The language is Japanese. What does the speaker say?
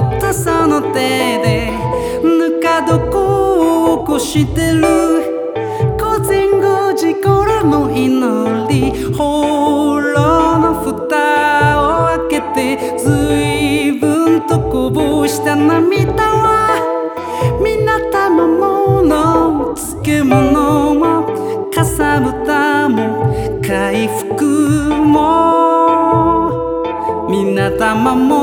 ったその手でぬか床を起こしてる午前5時頃の祈りホロの蓋を開けて随分とこぼした涙は港のもの漬物もかさぶたも回復も港もの朝の巡りも